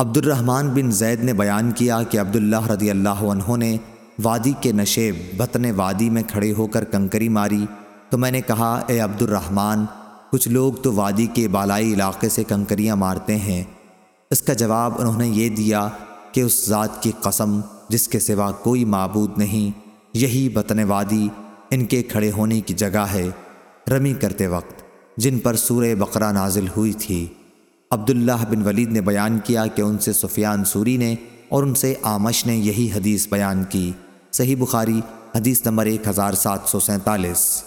عبد الرحمن بن زید نے بیان کیا کہ عبداللہ رضی اللہ عنہ نے وادی کے نشیب بطن وادی میں کھڑے ہو کر کنکری ماری۔ تو میں نے کہا، اے عبد الرحمن کچھ لوگ تو وادی کے بالائی علاقے سے کنکریاں مارتے ہیں۔ اس کا جواب انہوں نے یہ دیا کہ اس ذات کی قسم، جس کے سوا کوئی معبود نہیں، یہی بطن وادی ان کے کھڑے ہونے کی جگہ ہے۔ رمی کرتے وقت، جن پر سورہ بقرہ نازل ہوئی تھی۔ عبداللہ بن ولید نے بیان کیا کہ ان سے سفیان سوری نے اور ان سے آمش نے یہی حدیث بیان کی۔ صحیح بخاری، حدیث نمبر ایک ہزار سات سو سینتالیس۔